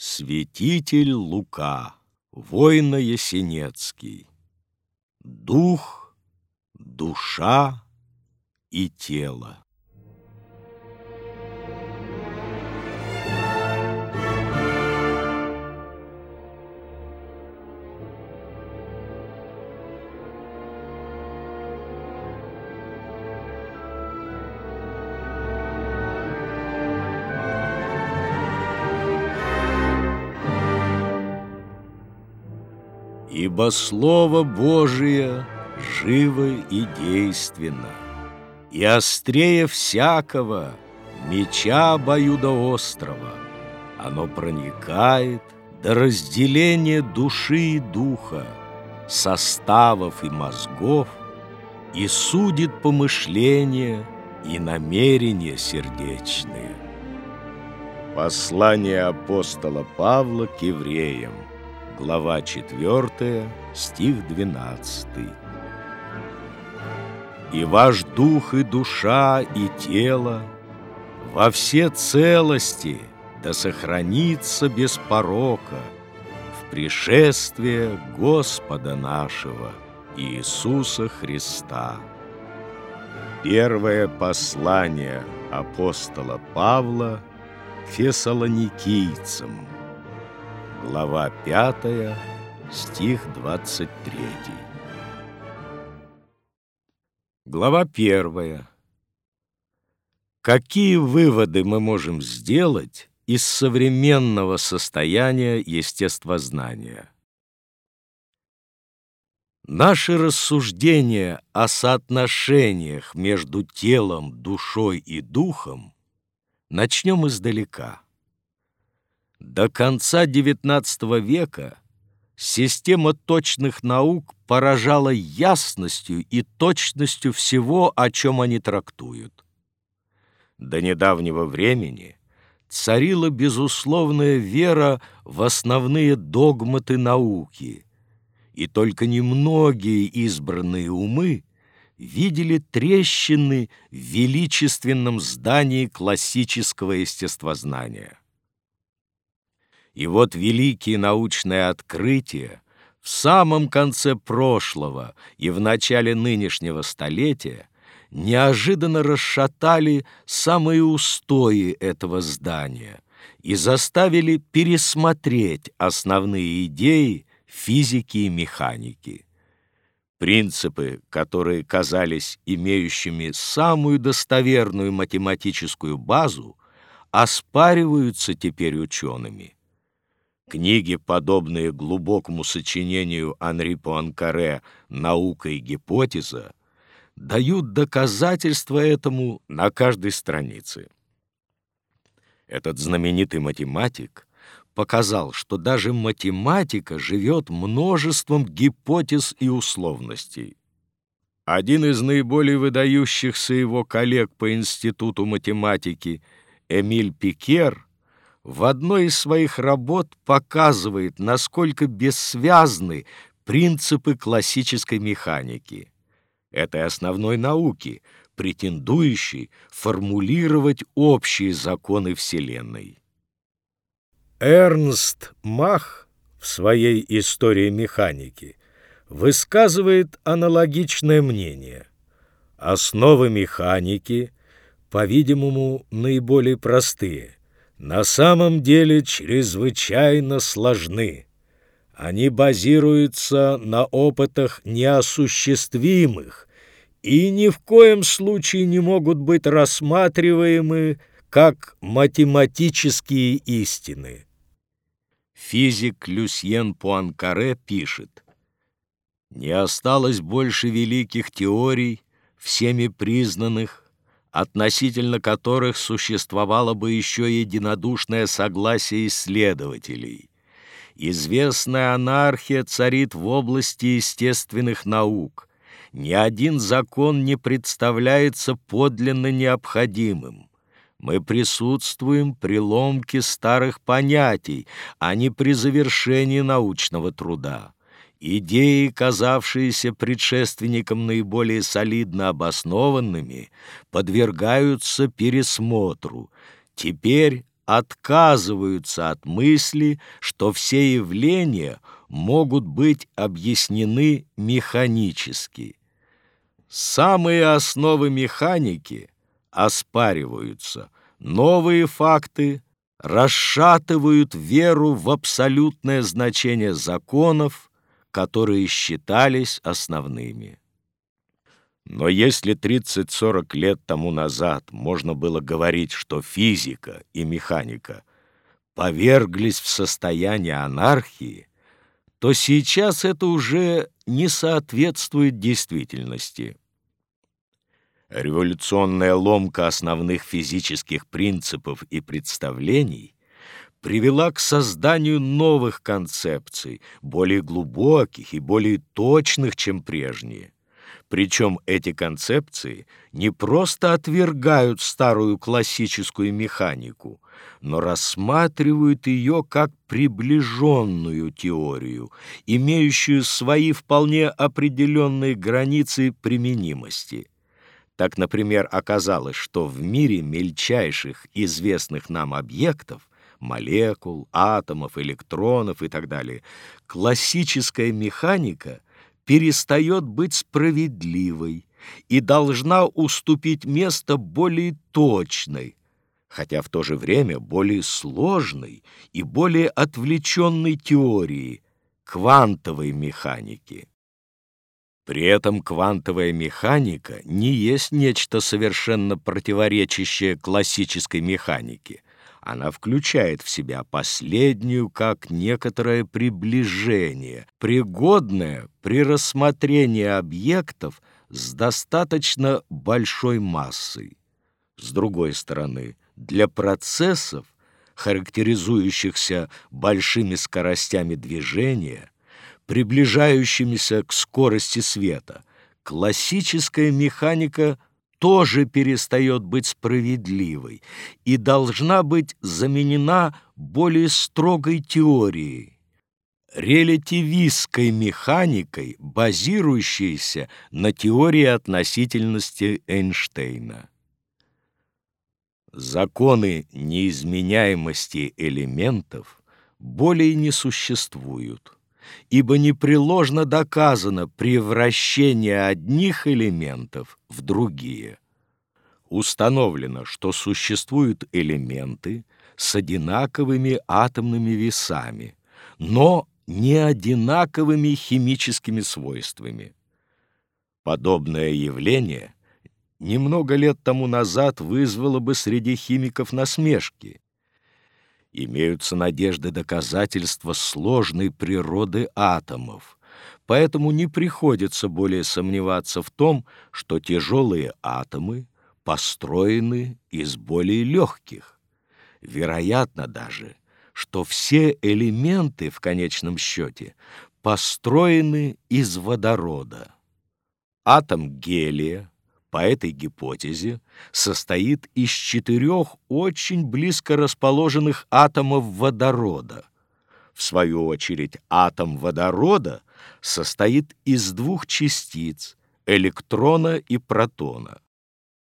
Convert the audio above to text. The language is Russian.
Святитель Лука, воина Есенецкий, Дух, душа и тело. Ибо Слово Божие живо и действенно, И острее всякого меча обоюдоострого. Оно проникает до разделения души и духа, составов и мозгов, и судит помышления и намерения сердечные. Послание апостола Павла к евреям – глава 4, стих 12. «И ваш дух и душа и тело во все целости да сохранится без порока в пришествие Господа нашего Иисуса Христа». Первое послание апостола Павла фессалоникийцам – Глава 5, стих 23. Глава 1. Какие выводы мы можем сделать из современного состояния естествознания? Наши рассуждения о соотношениях между телом, душой и духом начнем издалека – до конца XIX века система точных наук поражала ясностью и точностью всего, о чем они трактуют. До недавнего времени царила безусловная вера в основные догматы науки, и только немногие избранные умы видели трещины в величественном здании классического естествознания. И вот великие научные открытия в самом конце прошлого и в начале нынешнего столетия неожиданно расшатали самые устои этого здания и заставили пересмотреть основные идеи физики и механики. Принципы, которые казались имеющими самую достоверную математическую базу, оспариваются теперь учеными – Книги, подобные глубокому сочинению Анри Пуанкаре «Наука и гипотеза», дают доказательства этому на каждой странице. Этот знаменитый математик показал, что даже математика живет множеством гипотез и условностей. Один из наиболее выдающихся его коллег по Институту математики, Эмиль Пикер, в одной из своих работ показывает, насколько бессвязны принципы классической механики, этой основной науки, претендующей формулировать общие законы Вселенной. Эрнст Мах в своей истории механики высказывает аналогичное мнение. Основы механики, по-видимому, наиболее простые – на самом деле чрезвычайно сложны. Они базируются на опытах неосуществимых и ни в коем случае не могут быть рассматриваемы как математические истины. Физик Люсьен Пуанкаре пишет, «Не осталось больше великих теорий, всеми признанных, относительно которых существовало бы еще единодушное согласие исследователей. Известная анархия царит в области естественных наук. Ни один закон не представляется подлинно необходимым. Мы присутствуем при ломке старых понятий, а не при завершении научного труда. Идеи, казавшиеся предшественникам наиболее солидно обоснованными, подвергаются пересмотру. Теперь отказываются от мысли, что все явления могут быть объяснены механически. Самые основы механики оспариваются, новые факты расшатывают веру в абсолютное значение законов, которые считались основными. Но если 30-40 лет тому назад можно было говорить, что физика и механика поверглись в состояние анархии, то сейчас это уже не соответствует действительности. Революционная ломка основных физических принципов и представлений привела к созданию новых концепций, более глубоких и более точных, чем прежние. Причем эти концепции не просто отвергают старую классическую механику, но рассматривают ее как приближенную теорию, имеющую свои вполне определенные границы применимости. Так, например, оказалось, что в мире мельчайших известных нам объектов молекул, атомов, электронов и так далее, классическая механика перестает быть справедливой и должна уступить место более точной, хотя в то же время более сложной и более отвлеченной теории квантовой механики. При этом квантовая механика не есть нечто совершенно противоречащее классической механике, она включает в себя последнюю как некоторое приближение, пригодное при рассмотрении объектов с достаточно большой массой. С другой стороны, для процессов, характеризующихся большими скоростями движения, приближающимися к скорости света, классическая механика тоже перестает быть справедливой и должна быть заменена более строгой теорией, релятивистской механикой, базирующейся на теории относительности Эйнштейна. Законы неизменяемости элементов более не существуют ибо непреложно доказано превращение одних элементов в другие. Установлено, что существуют элементы с одинаковыми атомными весами, но не одинаковыми химическими свойствами. Подобное явление немного лет тому назад вызвало бы среди химиков насмешки, имеются надежды доказательства сложной природы атомов, поэтому не приходится более сомневаться в том, что тяжелые атомы построены из более легких. Вероятно даже, что все элементы в конечном счете построены из водорода. Атом гелия по этой гипотезе состоит из четырех очень близко расположенных атомов водорода. В свою очередь, атом водорода состоит из двух частиц – электрона и протона.